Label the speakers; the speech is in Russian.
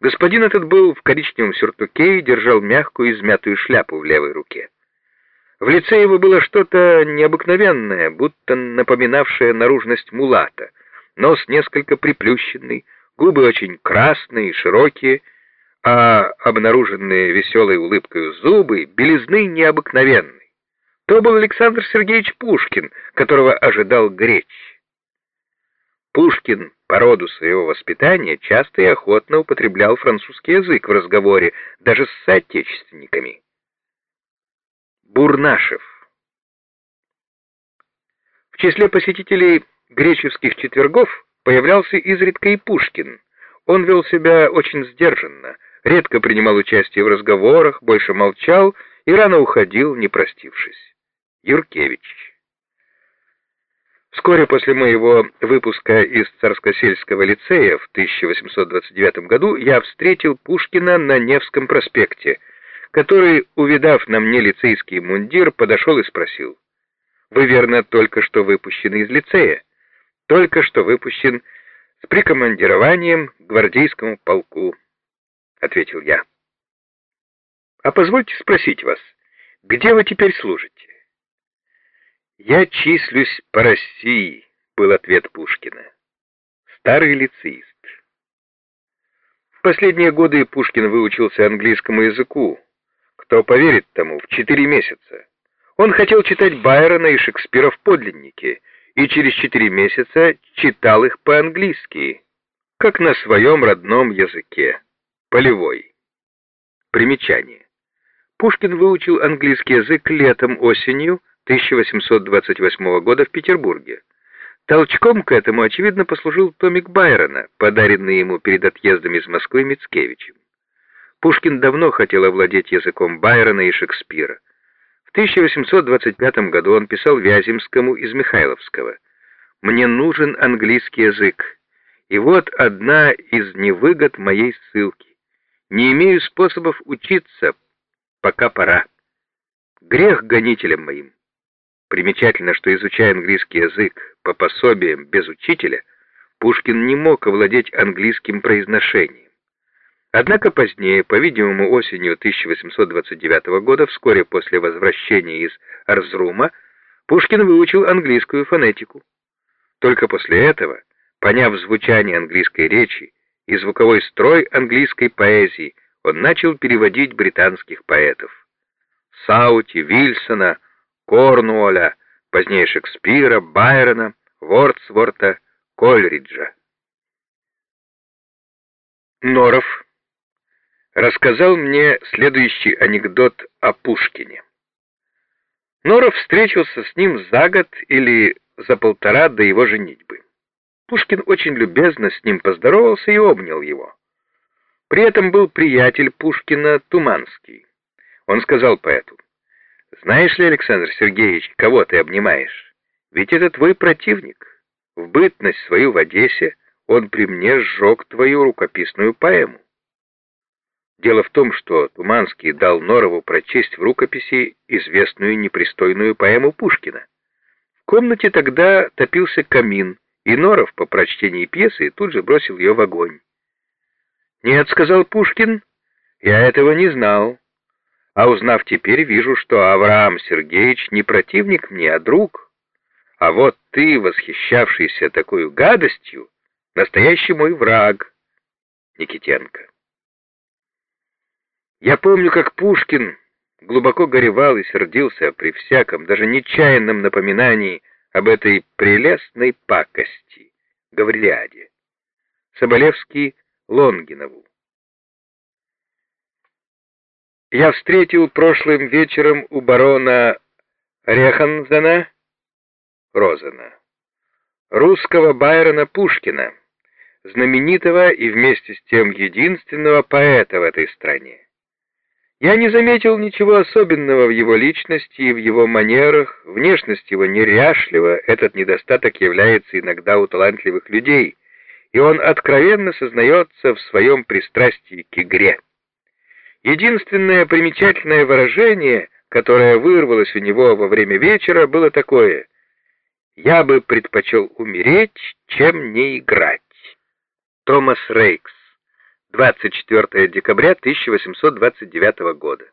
Speaker 1: Господин этот был в коричневом сюртуке и держал мягкую измятую шляпу в левой руке. В лице его было что-то необыкновенное, будто напоминавшее наружность мулата. Нос несколько приплющенный, губы очень красные широкие, а обнаруженные веселой улыбкой зубы белизны необыкновенной. То был Александр Сергеевич Пушкин, которого ожидал Греч. Пушкин по роду своего воспитания часто и охотно употреблял французский язык в разговоре, даже с соотечественниками. Бурнашев В числе посетителей греческих четвергов появлялся изредка и Пушкин. Он вел себя очень сдержанно, редко принимал участие в разговорах, больше молчал и рано уходил, не простившись. Юркевич Вскоре после моего выпуска из Царско-сельского лицея в 1829 году я встретил Пушкина на Невском проспекте, который, увидав на мне лицейский мундир, подошел и спросил, «Вы, верно, только что выпущены из лицея?» «Только что выпущен с прикомандированием к гвардейскому полку», — ответил я. «А позвольте спросить вас, где вы теперь служите?» «Я числюсь по России», — был ответ Пушкина. Старый лицеист. В последние годы Пушкин выучился английскому языку. Кто поверит тому, в четыре месяца. Он хотел читать Байрона и Шекспира в подлиннике, и через четыре месяца читал их по-английски, как на своем родном языке, полевой. Примечание. Пушкин выучил английский язык летом-осенью, 1828 года в Петербурге. Толчком к этому, очевидно, послужил томик Байрона, подаренный ему перед отъездом из Москвы Мицкевичем. Пушкин давно хотел овладеть языком Байрона и Шекспира. В 1825 году он писал Вяземскому из Михайловского «Мне нужен английский язык, и вот одна из невыгод моей ссылки. Не имею способов учиться, пока пора. Грех гонителям моим». Примечательно, что, изучая английский язык по пособиям без учителя, Пушкин не мог овладеть английским произношением. Однако позднее, по-видимому, осенью 1829 года, вскоре после возвращения из Арзрума, Пушкин выучил английскую фонетику. Только после этого, поняв звучание английской речи и звуковой строй английской поэзии, он начал переводить британских поэтов. Саути, Вильсона, Корнуоля, позднее Шекспира, Байрона, Вордсворта, Кольриджа. Норов рассказал мне следующий анекдот о Пушкине. Норов встретился с ним за год или за полтора до его женитьбы. Пушкин очень любезно с ним поздоровался и обнял его. При этом был приятель Пушкина Туманский. Он сказал поэту, знаешь ли, Александр Сергеевич, кого ты обнимаешь? Ведь это твой противник. В бытность свою в Одессе он при мне сжег твою рукописную поэму. Дело в том, что Туманский дал Норову прочесть в рукописи известную непристойную поэму Пушкина. В комнате тогда топился камин, и Норов по прочтении пьесы тут же бросил ее в огонь. «Нет», — сказал Пушкин, — «я этого не знал. А узнав теперь, вижу, что Авраам Сергеевич не противник мне, а друг. А вот ты, восхищавшийся такой гадостью, настоящий мой враг, Никитенко. Я помню, как Пушкин глубоко горевал и сердился при всяком, даже нечаянном напоминании об этой прелестной пакости, Гавриляде. Соболевский Лонгинову. Я встретил прошлым вечером у барона Реханзена, Розена, русского Байрона Пушкина, знаменитого и вместе с тем единственного поэта в этой стране. Я не заметил ничего особенного в его личности и в его манерах, внешность его неряшлива, этот недостаток является иногда у талантливых людей, и он откровенно сознается в своем пристрастии к игре. Единственное примечательное выражение, которое вырвалось у него во время вечера, было такое «Я бы предпочел умереть, чем не играть». Томас Рейкс, 24 декабря 1829 года.